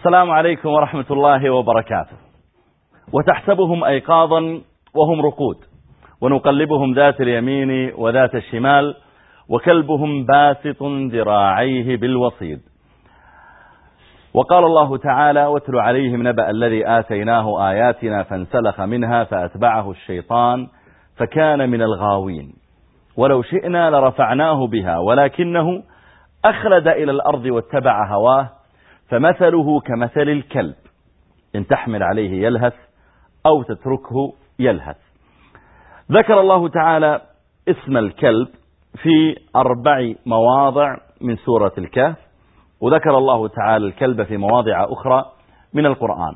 السلام عليكم ورحمة الله وبركاته. وتحسبهم أيقاظا وهم رقود. ونقلبهم ذات اليمين وذات الشمال وكلبهم باسط ذراعيه بالوصيد. وقال الله تعالى واتل عليهم نبأ الذي آتيناه آياتنا فانسلخ منها فأتبعه الشيطان فكان من الغاوين. ولو شئنا لرفعناه بها ولكنه أخلد إلى الأرض واتبع هواه فمثله كمثل الكلب إن تحمل عليه يلهث أو تتركه يلهث. ذكر الله تعالى اسم الكلب في أربع مواضع من سورة الكهف وذكر الله تعالى الكلب في مواضع أخرى من القرآن.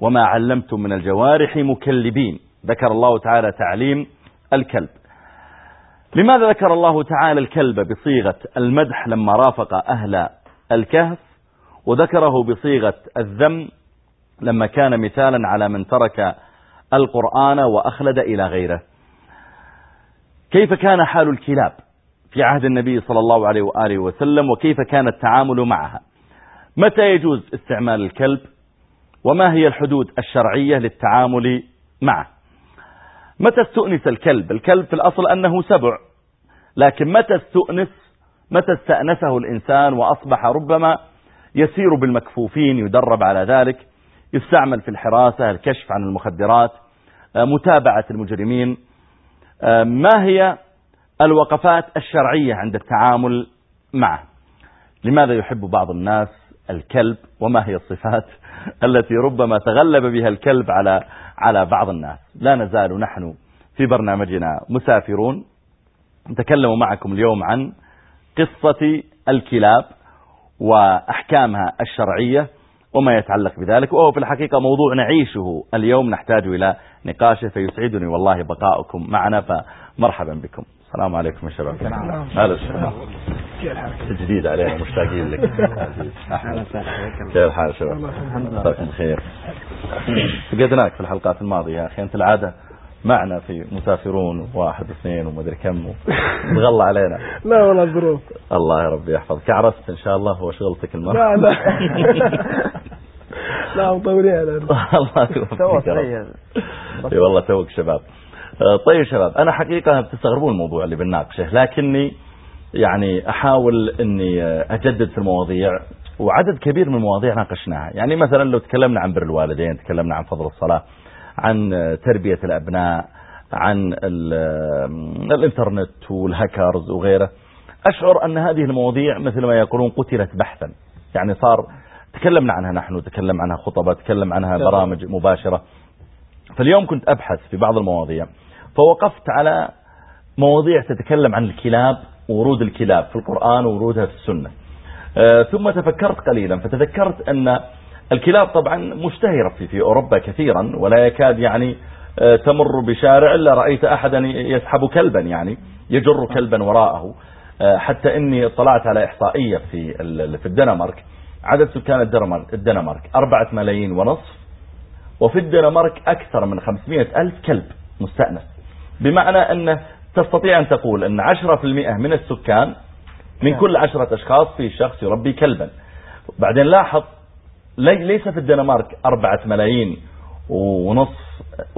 وما علمتم من الجوارح مكلبين ذكر الله تعالى تعليم الكلب. لماذا ذكر الله تعالى الكلب بصيغة المدح لما رافق أهل الكهف وذكره بصيغة الذم لما كان مثالا على من ترك القرآن وأخلد إلى غيره؟ كيف كان حال الكلاب في عهد النبي صلى الله عليه وآله وسلم وكيف كان التعامل معها؟ متى يجوز استعمال الكلب؟ وما هي الحدود الشرعية للتعامل معه؟ متى استؤنس الكلب؟ الكلب في الأصل أنه سبع. لكن متى استؤنس؟ متى استأنسه الإنسان وأصبح ربما يسير بالمكفوفين يدرب على ذلك يستعمل في الحراسة الكشف عن المخدرات متابعة المجرمين. ما هي الوقفات الشرعية عند التعامل معه؟ لماذا يحب بعض الناس الكلب؟ وما هي الصفات التي ربما تغلب بها الكلب على على بعض الناس؟ لا نزال نحن في برنامجنا مسافرون. نتكلم معكم اليوم عن قصة الكلاب وأحكامها الشرعية وما يتعلق بذلك وهو في الحقيقة موضوع نعيشه اليوم. نحتاج إلى نقاشه فيسعدني والله بقاؤكم معنا فمرحبا بكم. السلام عليكم يا شباب. هلا. جديد علينا مشتاقين لك. كيف الحال شباب؟ مساكم بخير فقدناك في الحلقات الماضية يا أخي أنت العادة معنا في مسافرون واحد واثنين ومدري كم تغلى علينا. لا والله الظروف الله يا ربي يحفظك. عرست إن شاء الله هو شغلتك المرة. لا لا. لا مطولين الله يوفقك إي والله توك شباب. طيب شباب أنا حقيقة بتستغربون الموضوع اللي بنناقشه لكني يعني أحاول إني أجدد في المواضيع وعدد كبير من المواضيع ناقشناها. يعني مثلا لو تكلمنا عن بر الوالدين تكلمنا عن فضل الصلاة عن تربية الأبناء عن الإنترنت والهاكرز وغيره. أشعر أن هذه المواضيع مثل ما يقولون قتلت بحثا. يعني صار تكلمنا عنها نحن تكلم عنها خطبة تكلم عنها برامج مباشرة. فاليوم كنت أبحث في بعض المواضيع فوقفت على مواضيع تتكلم عن الكلاب ورود الكلاب في القرآن وورودها في السنة. ثم تفكرت قليلا فتذكرت أن الكلاب طبعا مشتهرة في, في أوروبا كثيرا ولا يكاد يعني تمر بشارع إلا رأيت أحدا يسحب كلبا يعني يجر كلبا وراءه. حتى إني اطلعت على إحصائية في في الدنمارك. عدد سكان الدنمارك أربعة ملايين ونصف وفي الدنمارك أكثر من خمسمائة ألف كلب مستأنس. بمعنى أن تستطيع أن تقول أن عشرة في المئة من السكان من كل عشرة أشخاص في شخص يربي كلبا. بعدين لاحظ ليس في الدنمارك أربعة ملايين ونصف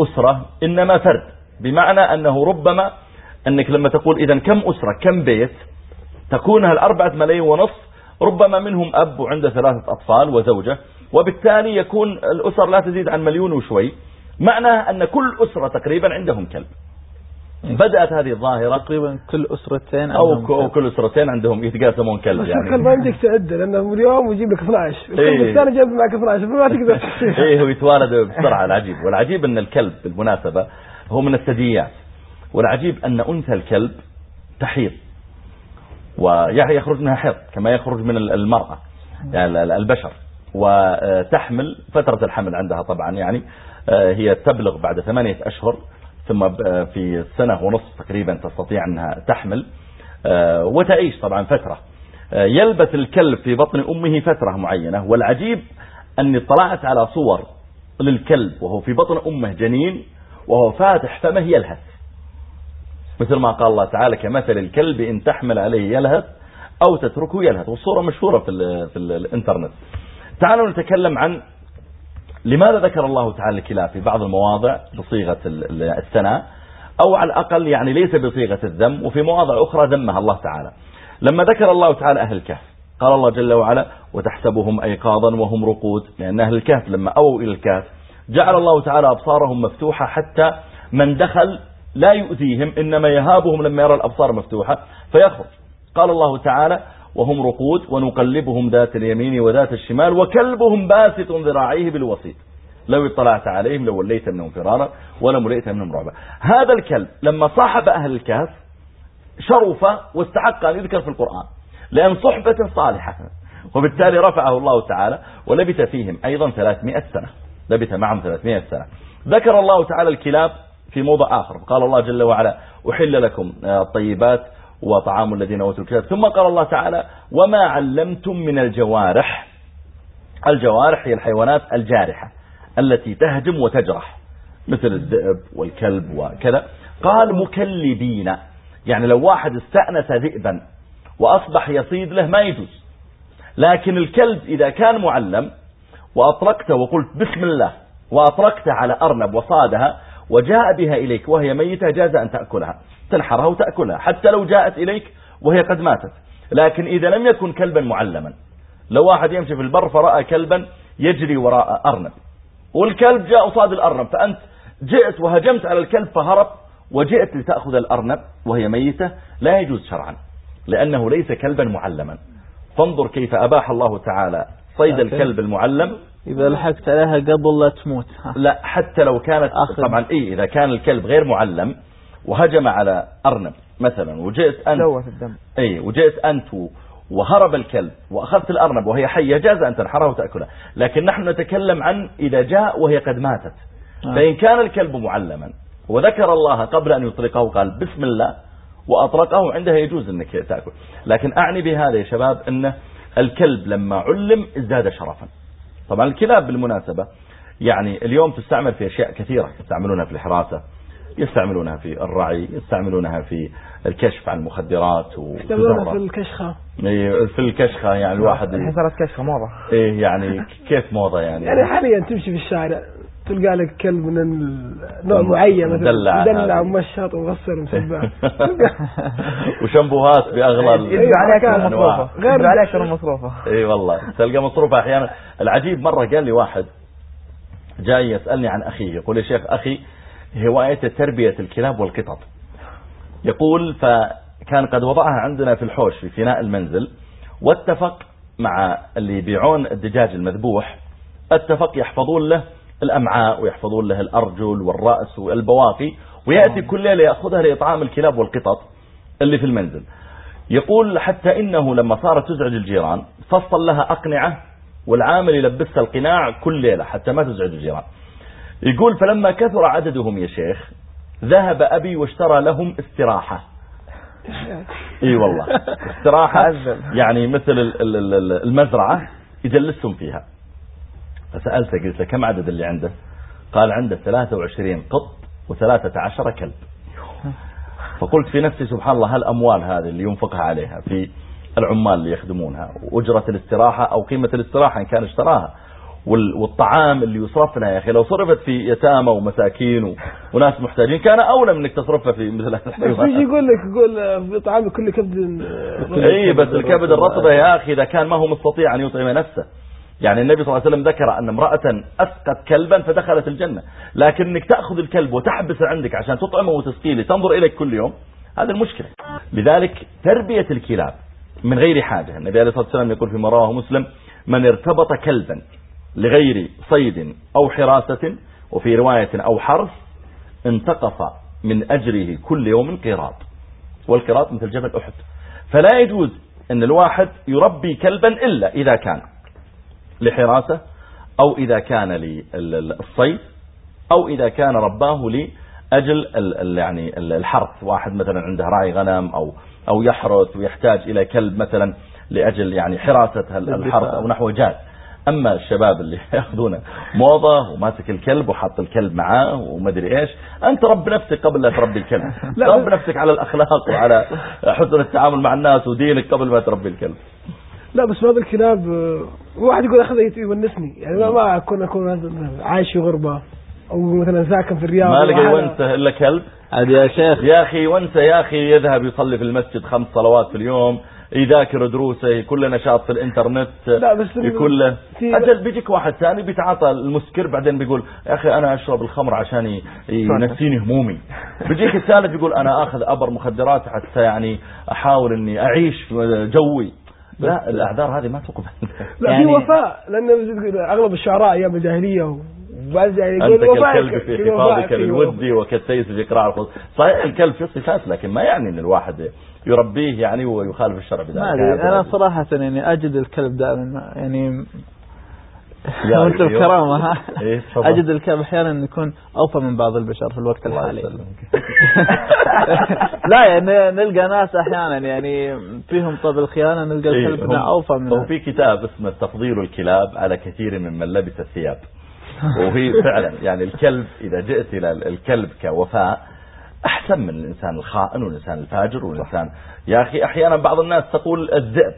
أسرة إنما فرد. بمعنى أنه ربما أنك لما تقول إذا كم أسرة كم بيت تكون هالأربعة ملايين ونصف ربما منهم أب وعنده ثلاثة أطفال وزوجة وبالتالي يكون الأسر لا تزيد عن مليون وشوي. معنى أن كل أسرة تقريبا عندهم كلب. بدأت هذه الظاهرة تقريبا كل أسرتين أو, أو كل أسرتين عندهم يتقاسمون كلب يعني. الكلب ما يمديك تعد لأنه اليوم يجيب لك 12 الكلب الثاني جاب معك 12 فما تقدر إيه هو يتوالد بسرعة. العجيب والعجيب أن الكلب بالمناسبة هو من الثدييات. والعجيب أن أنثى الكلب تحيض ويخرج منها حيض كما يخرج من المرأة يعني البشر. وتحمل فترة الحمل عندها طبعا يعني هي تبلغ بعد ثمانية أشهر ثم في سنة ونصف تقريبا تستطيع أنها تحمل. وتعيش طبعا فترة. يلبث الكلب في بطن أمه فترة معينة. والعجيب أني اطلعت على صور للكلب وهو في بطن أمه جنين وهو فاتح فمه يلهث. مثل ما قال الله تعالى كمثل الكلب إن تحمل عليه يلهث أو تتركه يلهث. والصورة مشهورة في, في الإنترنت. تعالوا نتكلم عن لماذا ذكر الله تعالى الكلاب في بعض المواضع بصيغة الثناء؟ أو على الأقل يعني ليس بصيغة الذم وفي مواضع أخرى ذمها الله تعالى. لما ذكر الله تعالى أهل الكهف قال الله جل وعلا وتحسبهم أيقاظا وهم رقود. لأن أهل الكهف لما أووا إلى الكهف جعل الله تعالى أبصارهم مفتوحة حتى من دخل لا يؤذيهم إنما يهابهم لما يرى الأبصار مفتوحة فيخرج. قال الله تعالى وهم رقود ونقلبهم ذات اليمين وذات الشمال وكلبهم باسط ذراعيه بالوسيط. لو اطلعت عليهم لو وليت منهم فرارا ولا ملئت منهم رعبا. هذا الكلب لما صاحب أهل الكهف شرف واستحق أن يذكر في القرآن لأن صحبته صالحة. وبالتالي رفعه الله تعالى ولبث فيهم أيضا 300 سنة. لبث معهم 300 سنة. ذكر الله تعالى الكلاب في موضع آخر. قال الله جل وعلا أحل لكم الطيبات وطعام الذين أوتوا الكتاب. ثم قال الله تعالى وما علمتم من الجوارح. الجوارح هي الحيوانات الجارحة التي تهجم وتجرح مثل الذئب والكلب وكذا. قال مكلبين. يعني لو واحد استأنس ذئبا وأصبح يصيد له ما يجوز. لكن الكلب إذا كان معلم وأطرقته وقلت بسم الله وأطرقته على أرنب وصادها وجاء بها إليك وهي ميتة جاز أن تأكلها تنحرها وتأكلها حتى لو جاءت إليك وهي قد ماتت. لكن إذا لم يكن كلبا معلما لو واحد يمشي في البر فرأى كلبا يجري وراء أرنب. والكلب جاء صاد الأرنب فأنت جئت وهجمت على الكلب فهرب وجئت لتأخذ الأرنب وهي ميتة لا يجوز شرعا لأنه ليس كلبا معلما. فانظر كيف أباح الله تعالى صيد الكلب المعلم. إذا لحقت عليها قبل لا تموت. لا حتى لو كانت أخذ. طبعا إيه إذا كان الكلب غير معلم وهجم على أرنب مثلا وجئت أنت الدم. إيه وجئت أنت وهرب الكلب وأخذت الأرنب وهي حية جاز أن تنحرها وتأكلها. لكن نحن نتكلم عن إذا جاء وهي قد ماتت. آه. فإن كان الكلب معلما وذكر الله قبل أن يطلقه قال بسم الله وأطلقه عندها يجوز أنك تأكل. لكن أعني بهذا يا شباب أن الكلب لما علم ازداد شرفا. طبعا الكلاب بالمناسبة يعني اليوم تستعمل في أشياء كثيرة يستعملونها في الحراسة يستعملونها في الرعي يستعملونها في الكشف عن المخدرات يستعملونها في الكشخة. في الكشخة يعني الواحد صارت كشخة موضة. إيه يعني كيف موضة يعني؟ يعني حاليا تمشي في الشارع. تلقى لك كلب من نوع معين مثلا مدلع مدلع ومشاط ومغسل ومسبع وشامبوهات باغلى يدفع عليك مصروفة. غير عليك مصروفة. إي والله. تلقى مصروفة أحيانا. العجيب مرة قال لي واحد جاي يسألني عن اخيه يقول يا شيخ أخي هوايته تربية الكلاب والقطط. يقول فكان قد وضعها عندنا في الحوش في فناء المنزل واتفق مع اللي يبيعون الدجاج المذبوح اتفق يحفظون له الأمعاء ويحفظون له الأرجل والرأس والبواقي ويأتي كل ليلة يأخذها لإطعام الكلاب والقطط اللي في المنزل. يقول حتى إنه لما صارت تزعج الجيران فصل لها أقنعة والعامل يلبسها القناع كل ليلة حتى ما تزعج الجيران. يقول فلما كثر عددهم يا شيخ ذهب أبي واشترى لهم استراحة. إي والله استراحة يعني مثل المزرعة يجلسهم فيها. فسألته قلت له كم عدد اللي عنده؟ قال عنده 23 قط و13 كلب. فقلت في نفسي سبحان الله هالأموال هذه اللي ينفقها عليها في العمال اللي يخدمونها؟ وأجرة الاستراحة أو قيمة الاستراحة إن كان اشتراها. والطعام اللي يصرف لها يا أخي لو صرفت في يتامى ومساكين وناس محتاجين كان أولى من أنك تصرفها في مثل هذا الحيوانات بس يقول لك يقول في طعام كل كبد اي بس الكبد الرطبة يا أخي إذا كان ما هو مستطيع أن يطعم نفسه. يعني النبي صلى الله عليه وسلم ذكر أن امرأة أسقت كلبا فدخلت الجنة. لكن انك تأخذ الكلب وتحبسه عندك عشان تطعمه وتسقيه تنظر إليك كل يوم. هذا المشكلة. لذلك تربية الكلاب من غير حاجة. النبي عليه الصلاة والسلام يقول في مراه مسلم من ارتبط كلبا لغير صيد أو حراسة وفي رواية أو حرث انتقص من أجره كل يوم قراط. والقراط مثل جبل أحد. فلا يجوز أن الواحد يربي كلبا إلا إذا كان لحراسة أو إذا كان للصيد أو إذا كان رباه لأجل يعني الحرث. واحد مثلا عنده راعي غنم أو أو يحرث ويحتاج إلى كلب مثلا لأجل يعني حراسة الحرث أو نحو جاد. أما الشباب اللي ياخذونه موضة وماسك الكلب وحاط الكلب معاه ومدري إيش أنت رب نفسك قبل لا تربي الكلب. رب نفسك على الأخلاق وعلى حسن التعامل مع الناس ودينك قبل ما تربي الكلب. لا بس بعض الكلاب واحد يقول أخذه يونسني. يعني ما اكون أكون عايش في غربة أو مثلا ساكن في الرياض. ما لقى ونسه إلا كلب. عاد يا شيخ يا أخي ونسه يا أخي يذهب يصلي في المسجد خمس صلوات في اليوم يذاكر دروسه كل نشاط في الإنترنت لا بس يكون له. أجل بيجيك واحد ثاني بيتعاطى المسكر بعدين بيقول يا أخي أنا أشرب الخمر عشان ينسيني همومي. بيجيك الثالث يقول أنا آخذ أبر مخدرات حتى يعني أحاول إني أعيش جوي. لا الاعذار هذه ما تقبل. لا يعني في وفاء لأن أغلب الشعراء أيام الجاهلية بعد يعني أنت كالكلب في حفاظك للودي وكالسيس في قراء الخص صحيح الكلب في صفات لكن ما يعني إن الواحد يربيه يعني ويخالف الشرع بذلك. أنا صراحة يعني أجد الكلب دائما يعني وانت بكرامة إيه أجد الكلب أحيانا يكون اوفى من بعض البشر في الوقت الحالي. لا يعني نلقى ناس أحيانا يعني فيهم طب الخيانة نلقى إيه، الكلب. اوفى منه في كتاب اسمه تفضيل الكلاب على كثير من من لبس الثياب. وهي فعلا يعني الكلب إذا جئت إلى الكلب كوفاء أحسن من الإنسان الخائن والإنسان الفاجر والإنسان. يا أخي أحيانا بعض الناس تقول الذئب.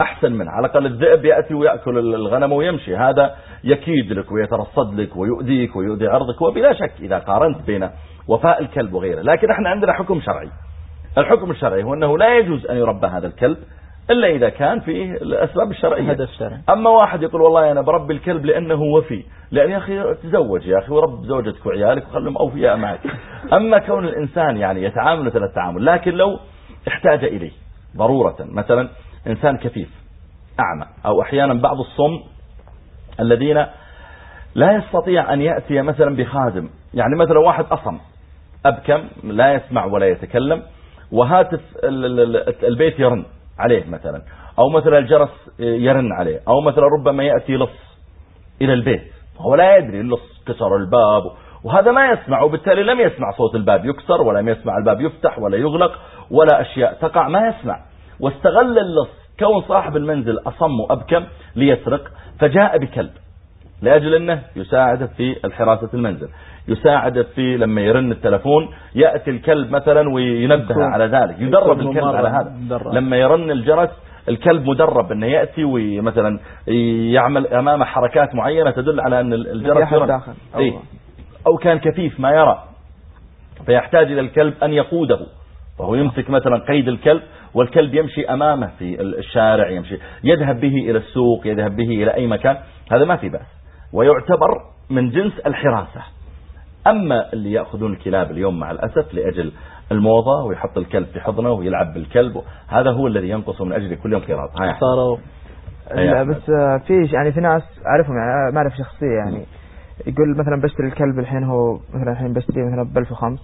أحسن منه على الأقل الذئب يأتي ويأكل الغنم ويمشي. هذا يكيد لك ويترصد لك ويؤذيك ويؤذي عرضك وبلا شك إذا قارنت بين وفاء الكلب وغيره. لكن إحنا عندنا حكم شرعي. الحكم الشرعي هو أنه لا يجوز أن يربى هذا الكلب إلا إذا كان في الأسباب الشرعية. هدف شرعي. أما واحد يقول والله أنا بربي الكلب لأنه وفي. لأن يا أخي تزوج يا أخي ورب زوجتك وعيالك وخلهم أوفياء معك. أما كون الإنسان يعني يتعامل مثل التعامل لكن لو احتاج إليه ضرورة مثلا إنسان كفيف أعمى. أو أحيانا بعض الصم الذين لا يستطيع أن يأتي مثلا بخادم. يعني مثلا واحد أصم أبكم لا يسمع ولا يتكلم وهاتف البيت يرن عليه مثلا أو مثلا الجرس يرن عليه أو مثلا ربما يأتي لص إلى البيت هو لا يدري اللص كسر الباب وهذا ما يسمع وبالتالي لم يسمع صوت الباب يكسر ولم يسمع الباب يفتح ولا يغلق ولا أشياء تقع ما يسمع. واستغل اللص. كون صاحب المنزل أصم وأبكم ليسرق فجاء بكلب. لأجل أنه يساعده في الحراسة المنزل. يساعده في لما يرن التلفون يأتي الكلب مثلا وينبه على ذلك. يدرب الكلب على هذا. لما يرن الجرس الكلب مدرب أنه يأتي ومثلا يعمل امامه حركات معينة تدل على أن الجرس يرن. إيه؟ أو كان كثيف ما يرى. فيحتاج إلى الكلب أن يقوده. فهو يمسك مثلا قيد الكلب والكلب يمشي أمامه في الشارع يمشي يذهب به إلى السوق يذهب به إلى أي مكان هذا ما في بأس ويعتبر من جنس الحراسة. أما اللي يأخذون الكلاب اليوم مع الأسف لأجل الموضة ويحط الكلب في حضنه ويلعب بالكلب هذا هو الذي ينقص من أجل كل يوم قراط صاروا. بس في يعني في ناس أعرفهم يعني ما أعرف شخصية يعني يقول مثلا بشتري الكلب الحين هو مثلا الحين بشتري مثلا ب 1005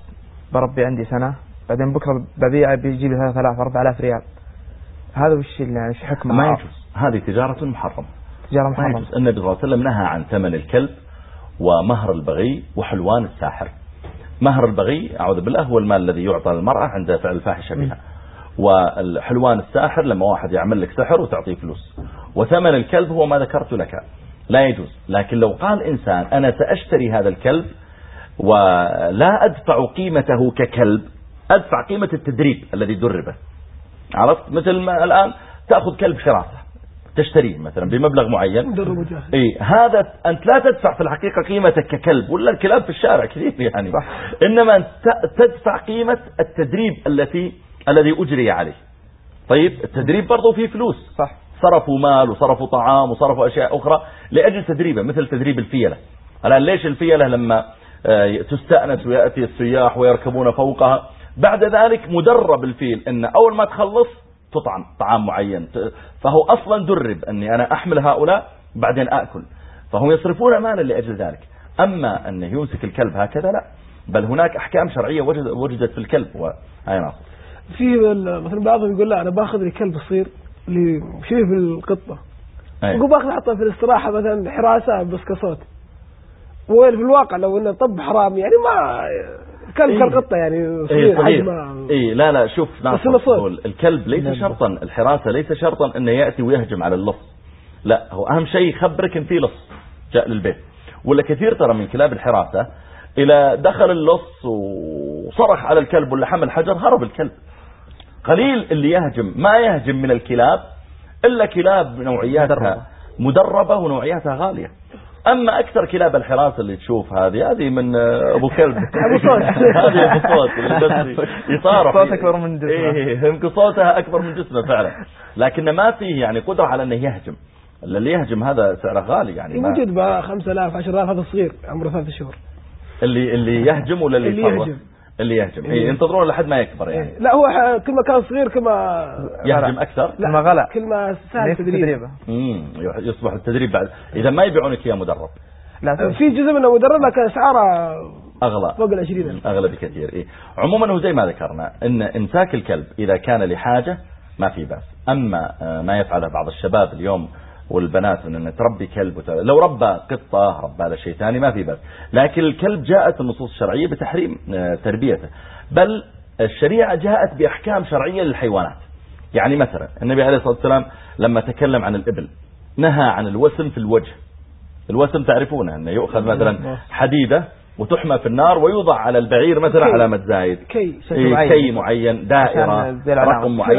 بربي عندي سنة بعدين بكرة ببيعه بيجي لي 3000 4000 ريال. هذا وش يعني إيش حكمة. ما يجوز. هذه تجارة محرمة. تجارة محرمة. النبي صلى الله عليه وسلم نهى عن ثمن الكلب ومهر البغي وحلوان الساحر. مهر البغي أعوذ بالله هو المال الذي يعطى للمرأة عند فعل الفاحشة بها. والحلوان الساحر لما واحد يعمل لك سحر وتعطيه فلوس. وثمن الكلب هو ما ذكرت لك. لا يجوز. لكن لو قال إنسان أنا سأشتري هذا الكلب ولا أدفع قيمته ككلب أدفع قيمة التدريب الذي دربه عرفت؟ مثل ما الآن تأخذ كلب حراسة تشتريه مثلا بمبلغ معين. إي هذا أنت لا تدفع في الحقيقة قيمتك ككلب ولا الكلاب في الشارع كثير يعني. صح. إنما أنت تدفع قيمة التدريب التي الذي أجري عليه. طيب؟ التدريب برضه فيه فلوس. صح. صرفوا مال وصرفوا طعام وصرفوا أشياء أخرى لأجل تدريبه مثل تدريب الفيلة. الآن ليش الفيلة لما آه، تستأنس ويأتي السياح ويركبون فوقها بعد ذلك مدرب الفيل إن أول ما تخلص تطعم طعام معين فهو أصلا درب أني أنا أحمل هؤلاء بعدين أكل. فهم يصرفون مالا لأجل ذلك. أما أنه يمسك الكلب هكذا لا بل هناك أحكام شرعية وجدت في الكلب وهي ناصر في مثلا بعضهم يقول لا أنا باخذ لي كلب صغير اللي شيء في القطة. يقول باخذ احطه في الاستراحة مثلا حراسة بس كصوت. وفي الواقع لو إنه طب حرام يعني ما كلب إيه؟ كالقطة يعني صغير إيه حجمه. اي لا لا شوف ناصر الكلب ليس نعم. شرطا الحراسة ليس شرطا إنه يأتي ويهجم على اللص لا هو أهم شيء يخبرك إن في لص جاء للبيت. ولا كثير ترى من كلاب الحراسة إلى دخل اللص وصرخ على الكلب ولا حمل حجر هرب الكلب. قليل اللي يهجم. ما يهجم من الكلاب إلا كلاب نوعياتها مدربة ونوعياتها غالية. أما أكثر كلاب الحراسة اللي تشوف هذه هذه من أبو كلب أبو صوت هذه أبو صوت اللي بس يصارف صوت أكبر من جسمه. إيه يمكن صوتها أكبر من جسمه فعلا. لكن ما فيه يعني قدرة على أنه يهجم. اللي يهجم هذا سعره غالي يعني موجود ب 5000 10000 هذا صغير عمره ثلاث شهور. اللي اللي يهجم ولا اللي, اللي يهجم. اللي يهجم. إيه ينتظرون لحد ما يكبر يعني. إيه. لا هو كل ما كان صغير كل ما يهجم أكثر لا ما غلا كل ما سهل تدريبه. امم يصبح التدريب بعد. إذا ما يبيعونك إياه مدرب. لا في جزء منه مدرب لكن أسعاره أغلى. فوق ال 20 أغلى بكثير إيه؟ عموما هو زي ما ذكرنا إن إمساك الكلب إذا كان لحاجة ما في بأس. أما ما يفعله بعض الشباب اليوم والبنات من أن تربي كلب وتربي. لو ربى قطة ربى له شيء ثاني ما في بس. لكن الكلب جاءت النصوص الشرعية بتحريم آه، تربيته. بل الشريعة جاءت بأحكام شرعية للحيوانات. يعني مثلا النبي عليه الصلاة والسلام لما تكلم عن الإبل نهى عن الوسم في الوجه. الوسم تعرفونه أنه يؤخذ مثلا حديدة وتحمى في النار ويوضع على البعير مثلا علامة زايد كي إيه كي معين دائرة رقم معين.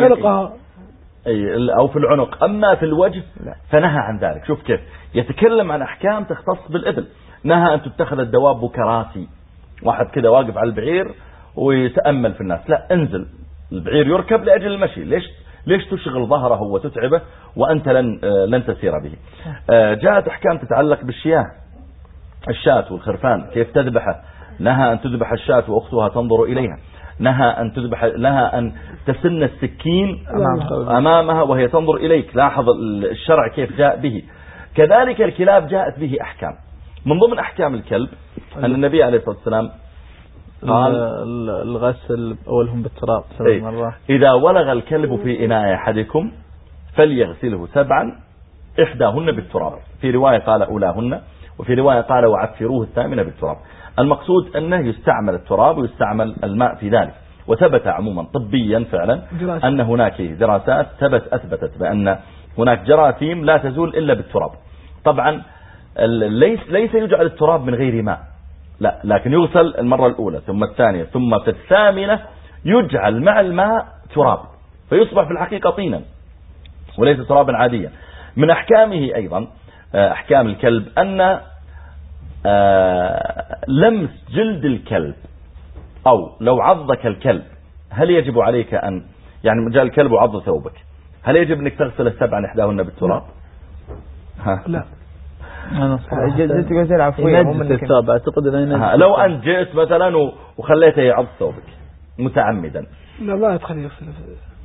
أو في العنق. أما في الوجه. فنهى عن ذلك. شوف كيف. يتكلم عن أحكام تختص بالإبل. نهى أن تتخذ الدواب كراسي واحد كذا واقف على البعير ويتأمل في الناس. لا انزل. البعير يركب لأجل المشي. ليش؟ ليش تشغل ظهره وتتعبه وأنت لن, لن تسير به؟ آه، جاءت أحكام تتعلق بالشياه. الشاة والخرفان. كيف تذبحه؟ نهى أن تذبح الشاة وأختها تنظر إليها. نهى أن تذبح لها أن تسن السكين أمامها وهي تنظر إليك. لاحظ الشرع كيف جاء به. كذلك الكلاب جاءت به أحكام. من ضمن أحكام الكلب أن النبي عليه الصلاة والسلام قال الغسل أولهم بالتراب سبع إيه. مرات. إذا ولغ الكلب في إناء أحدكم فليغسله سبعا إحداهن بالتراب. في رواية قال أولاهن. وفي رواية قال وعفروه الثامنة بالتراب. المقصود أنه يستعمل التراب ويستعمل الماء في ذلك. وثبت عموما طبيا فعلا دراسة. أن هناك دراسات ثبت أثبتت بأن هناك جراثيم لا تزول إلا بالتراب. طبعا ليس, ليس يجعل التراب من غير ماء. لا لكن يغسل المرة الأولى ثم الثانية ثم في الثامنة يجعل مع الماء تراب. فيصبح في الحقيقة طينا وليس ترابا عاديا. من أحكامه أيضا أحكام الكلب أن آه، لمس جلد الكلب أو لو عضك الكلب هل يجب عليك أن يعني جاء الكلب وعض ثوبك هل يجب أنك تغسل السبع إحداهن بالتراب؟ ها. لا. عفوية الثوب أعتقد لو أنت جئت مثلا وخليته يعض ثوبك متعمدا. لا ما يدخل يغسل.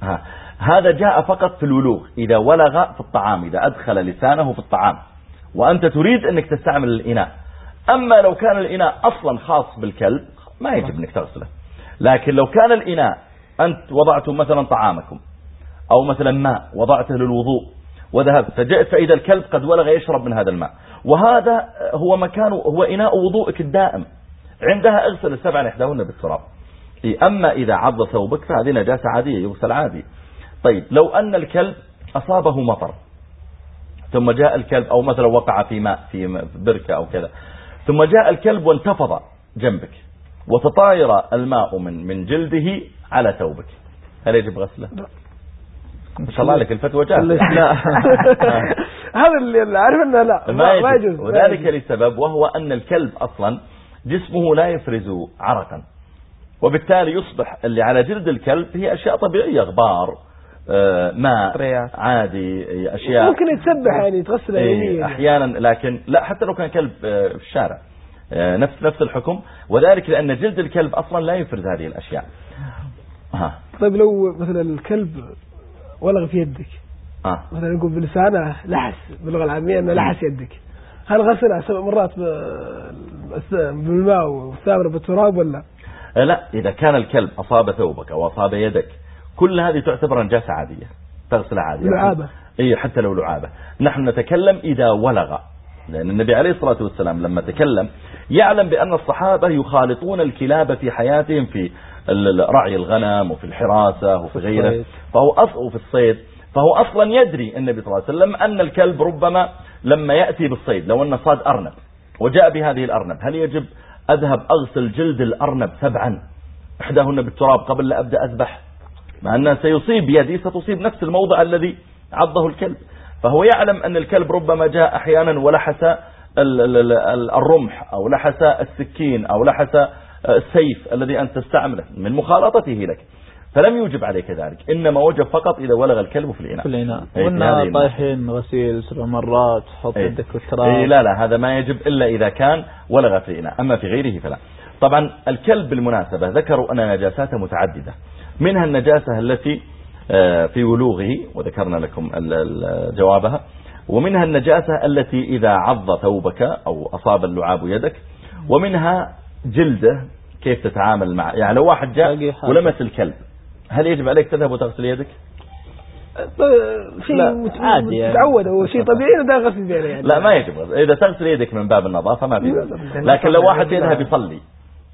ها. هذا جاء فقط في الولوغ إذا ولغ في الطعام إذا أدخل لسانه في الطعام. وأنت تريد أنك تستعمل الإناء. أما لو كان الإناء أصلا خاص بالكلب ما يجب أنك تغسله. لكن لو كان الإناء أنت وضعتم مثلا طعامكم أو مثلا ماء وضعته للوضوء وذهبت فجئت فإذا الكلب قد ولغ يشرب من هذا الماء. وهذا هو مكان هو إناء وضوءك الدائم. عندها اغسل السبع إحداهن بالتراب. أما إذا عض ثوبك فهذه نجاسة عادية يغسل عادي. طيب لو أن الكلب أصابه مطر ثم جاء الكلب أو مثلا وقع في ماء في بركة أو كذا. ثم جاء الكلب وانتفض جنبك وتطاير الماء من من جلده على ثوبك. هل يجب غسله؟ ما شاء الله لك الفتوى جاء لا. هذا اللي عارف إنه لا. ما يجوز. وذلك لسبب وهو أن الكلب أصلا جسمه لا يفرز عرقا. وبالتالي يصبح اللي على جلد الكلب هي أشياء طبيعية غبار. ماء عادي أشياء. ممكن يتسبح يعني يتغسل إيه أحيانا لكن لا حتى لو كان كلب آه، في الشارع. آه، نفس نفس الحكم. وذلك لأن جلد الكلب أصلا لا يفرز هذه الأشياء. ها. طيب لو مثلا الكلب ولغ في يدك آه. مثلا نقول بلسانه لحس باللغة العامية إنه لحس يدك. هل غسلها سبع مرات بالماء والثامنة بالتراب ولا؟ لا إذا كان الكلب أصاب ثوبك أو أصاب يدك كل هذه تعتبر نجاسة عادية تغسل عادية. لعابة. إي حتى لو لعابة. نحن نتكلم إذا ولغ. لأن النبي عليه الصلاة والسلام لما تكلم يعلم بأن الصحابة يخالطون الكلاب في حياتهم في رعي الغنم وفي الحراسة وفي غيره. فهو أصل في الصيد. فهو أصلا يدري النبي صلى الله عليه وسلم أن الكلب ربما لما يأتي بالصيد لو أن صاد أرنب وجاء بهذه الأرنب هل يجب أذهب أغسل جلد الأرنب سبعا إحداهن بالتراب قبل لا أبدأ أذبح؟ مع أنه سيصيب يدي ستصيب نفس الموضع الذي عضه الكلب. فهو يعلم أن الكلب ربما جاء أحيانا ولحس الرمح أو لحس السكين أو لحس السيف الذي أنت تستعمله من مخالطته لك. فلم يوجب عليك ذلك إنما وجب فقط إذا ولغ الكلب في الإناء. في الإناء. قلنا طايحين غسيل سبع مرات حط إيه. يدك في التراب. إيه لا لا هذا ما يجب إلا إذا كان ولغ في الإناء. أما في غيره فلا. طبعا الكلب بالمناسبة ذكروا أن نجاساته متعددة. منها النجاسة التي آه، في ولوغه وذكرنا لكم جوابها. ومنها النجاسة التي إذا عض ثوبك أو أصاب اللعاب يدك. ومنها جلده كيف تتعامل مع يعني لو واحد جاء ولمس الكلب هل يجب عليك تذهب وتغسل يدك؟ شيء عادي يعني. متعود هو شيء طبيعي ده غسل بيده يعني. لا ما يجب إذا تغسل يدك من باب النظافة ما في لكن لو واحد يذهب يصلي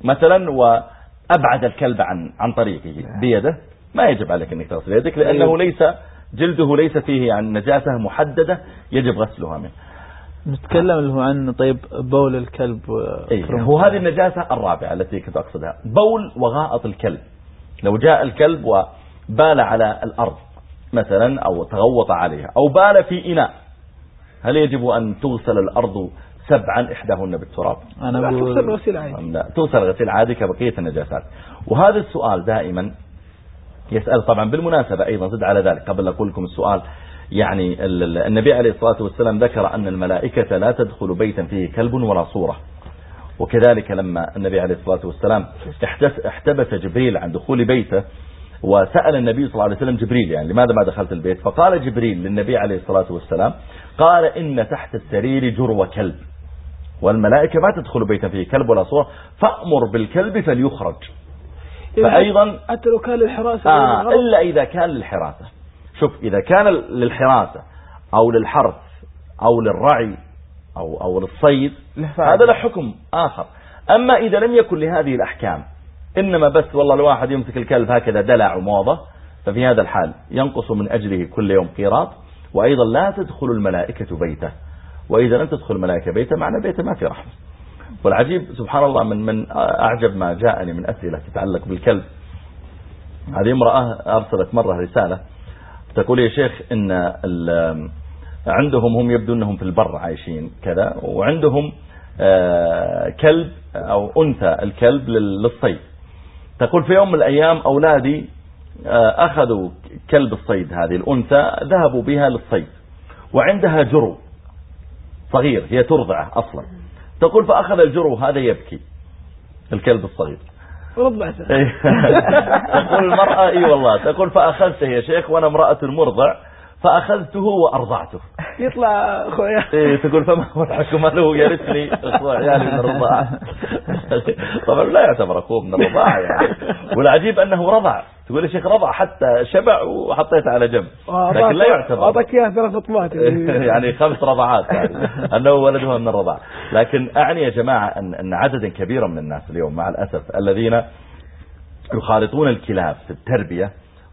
مثلا وأبعد الكلب عن عن طريقه. بيده. ما يجب عليك أنك تغسل يدك لأنه أيوه. ليس جلده ليس فيه يعني نجاسة محددة يجب غسلها منه. نتكلم اللي هو عن طيب بول الكلب إيه هو هذه النجاسة الرابعة التي كنت أقصدها. بول وغائط الكلب. لو جاء الكلب وبال على الأرض مثلا أو تغوط عليها أو بال في إناء هل يجب أن تغسل الأرض سبعا إحداهن بالتراب. أنا أقول تغسل غسيل عادي. لا تغسل غسيل عادي كبقية النجاسات. وهذا السؤال دائما يسأل طبعا بالمناسبة أيضا زد على ذلك قبل أقول لكم السؤال. يعني النبي عليه الصلاة والسلام ذكر أن الملائكة لا تدخل بيتا فيه كلب ولا صورة. وكذلك لما النبي عليه الصلاة والسلام احتبس جبريل عن دخول بيته وسأل النبي صلى الله عليه وسلم جبريل يعني لماذا ما دخلت البيت؟ فقال جبريل للنبي عليه الصلاة والسلام قال إن تحت السرير جرو كلب. والملائكة ما تدخل بيتا فيه كلب ولا صورة فأمر بالكلب فليخرج. فأيضا حتى لو كان للحراسة آه إلا إذا كان للحراسة. شوف إذا كان للحراسة أو للحرث أو للرعي أو, أو للصيد هذا له حكم آخر. أما إذا لم يكن لهذه الأحكام إنما بس والله الواحد يمسك الكلب هكذا دلع وموضة ففي هذا الحال ينقص من أجله كل يوم قيراط وأيضا لا تدخل الملائكة بيته. وإذا لم تدخل الملائكة بيته معنى بيته ما في رحمة. والعجيب سبحان الله من من أعجب ما جاءني من أسئلة تتعلق بالكلب. هذه امرأة أرسلت مرة رسالة تقول يا شيخ إن عندهم هم يبدو أنهم في البر عايشين كذا وعندهم آه، كلب أو أنثى الكلب للصيد. تقول في يوم من الأيام أولادي آه، أخذوا كلب الصيد هذه الأنثى ذهبوا بها للصيد وعندها جرو. صغير هي ترضعه أصلا. تقول فأخذ الجرو هذا يبكي. الكلب الصغير. رضعته. تقول المرأة إي والله. تقول فأخذته يا شيخ وأنا امرأة مرضع فأخذته وأرضعته. يطلع أخويا إيه تقول فما هو الحكم له يرثني أخوة عيالي من الرضاعة. طبعا لا يعتبر أخوه من الرضاعة يعني. والعجيب أنه رضع. تقول يا شيخ رضع حتى شبع وحطيته على جنب. لكن لا يعتبر. أعطاك إياه ثلاث أطمات يعني. خمس رضعات يعني. أنه ولدها من الرضاعة. لكن أعني يا جماعة أن عددا كبيرا من الناس اليوم مع الأسف الذين يخالطون الكلاب في التربية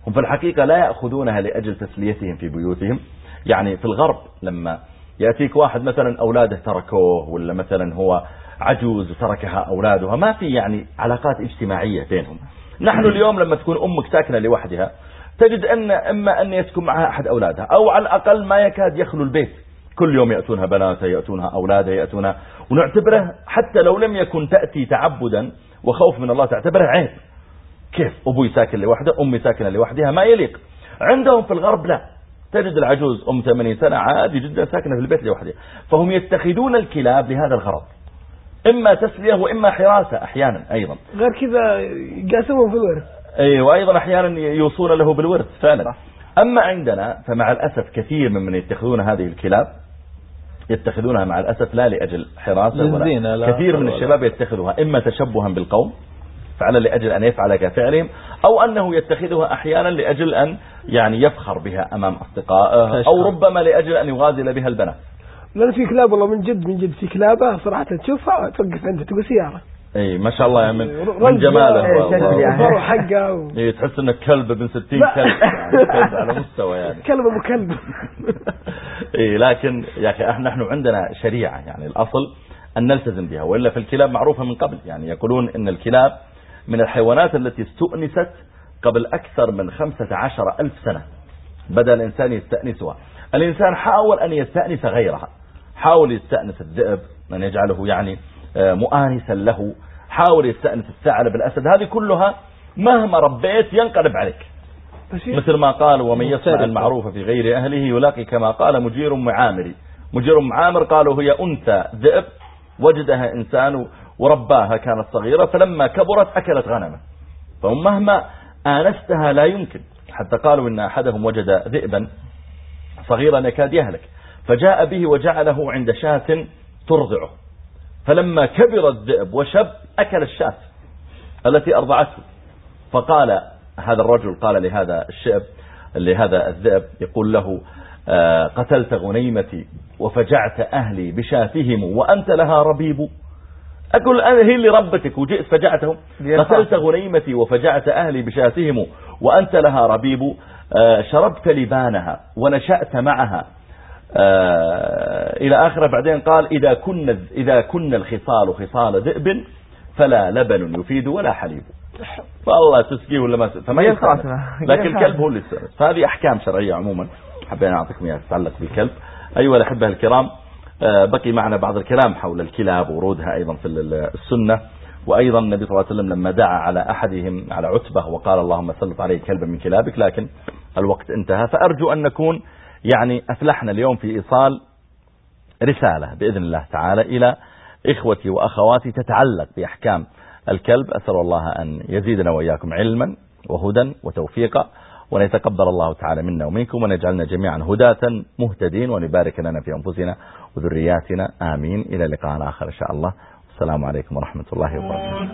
هم في الحقيقة لا يأخذونها لأجل تسليتهم في بيوتهم. يعني في الغرب لما يأتيك واحد مثلا أولاده تركوه ولا مثلا هو عجوز وتركها أولادها ما في يعني علاقات اجتماعية بينهم. نحن اليوم لما تكون أمك ساكنة لوحدها تجد أن إما أن يسكن معها أحد أولادها أو على الأقل ما يكاد يخلو البيت. كل يوم يأتونها بناتها يأتونها أولادها يأتونها. ونعتبره حتى لو لم يكن تأتي تعبدا وخوف من الله تعتبره عيب. كيف؟ أبوي ساكن لوحده أمي ساكنة لوحدها ما يليق. عندهم في الغرب لا. تجد العجوز أم 80 سنة عادي جدا ساكنة في البيت لوحدها. فهم يتخذون الكلاب لهذا الغرض إما تسلية وإما حراسة أحيانا أيضا. غير كذا يقاسمهم في الورث أي وأيضا أحيانا يوصون له بالورث فعلا. أما عندنا فمع الأسف كثير من من يتخذون هذه الكلاب يتخذونها مع الأسف لا لأجل حراسة ولا كثير من الشباب يتخذها إما تشبها بالقوم فعل لأجل أن يفعل كفعلهم أو أنه يتخذها أحيانا لأجل أن يعني يفخر بها أمام أصدقائه أو ربما لأجل أن يغازل بها البنات. لأن في كلاب والله من جد من جد في كلابة صراحة تشوفها توقف عندها تقول سيارة. إي ما شاء الله من, من جماله. يعني حقه إي تحس انك كلب ابن 60 كلب. يعني كلب على مستوى يعني. كلب أبو كلب. إي لكن يا أخي إحنا نحن عندنا شريعة يعني الأصل أن نلتزم بها وإلا في الكلاب معروفة من قبل. يعني يقولون إن الكلاب من الحيوانات التي استؤنست قبل أكثر من 15 ألف سنة. بدأ الإنسان يستأنسها. الإنسان حاول أن يستأنس غيرها. حاول يستأنس الذئب ان يجعله يعني آه، مؤانسا له. حاول يستأنس الثعلب الأسد. هذه كلها مهما ربيت ينقلب عليك. مثل ما قال ومن يصنع المعروف في غير أهله يلاقي كما قال مجير معامري مجير معامر قالوا هي أنثى ذئب وجدها إنسان ورباها كانت صغيرة فلما كبرت أكلت غنمه. فمهما آنستها لا يمكن. حتى قالوا إن أحدهم وجد ذئبا صغيرا يكاد يهلك. فجاء به وجعله عند شاة ترضعه. فلما كبر الذئب وشب أكل الشاة التي أرضعته. فقال هذا الرجل قال لهذا الشاب لهذا الذئب يقول له آه، قتلت غنيمتي وفجعت أهلي بشاتهم وأنت لها ربيب. أقول أنا هي اللي ربتك وجئت فجعتهم قتلت غنيمتي وفجعت أهلي بشاتهم وأنت لها ربيب. آه، شربت لبانها ونشأت معها. آه، إلى آخره بعدين قال إذا كنا, إذا كنا الخصال خصال ذئب فلا لبن يفيد ولا حليب. والله تسقيه ولا ما فما لكن الكلب هو اللي فهذه أحكام شرعية عموما. حبينا أعطيكم إياها. تتعلق بالكلب. أيها الأحبة الكرام بقي معنا بعض الكلام حول الكلاب ورودها أيضا في السنة. وأيضا النبي صلى الله عليه وسلم لما دعا على أحدهم على عتبة وقال اللهم سلط عليه كلبا من كلابك لكن الوقت انتهى. فأرجو أن نكون يعني أفلحنا اليوم في إيصال رسالة بإذن الله تعالى إلى إخوتي وأخواتي تتعلق بأحكام الكلب. أسأل الله أن يزيدنا وإياكم علما وهدى وتوفيقا. وأن يتقبل الله تعالى منا ومنكم وأن يجعلنا جميعا هداة مهتدين وأن يبارك لنا في أنفسنا وذرياتنا. آمين. إلى لقاء آخر إن شاء الله. السلام عليكم ورحمة الله وبركاته.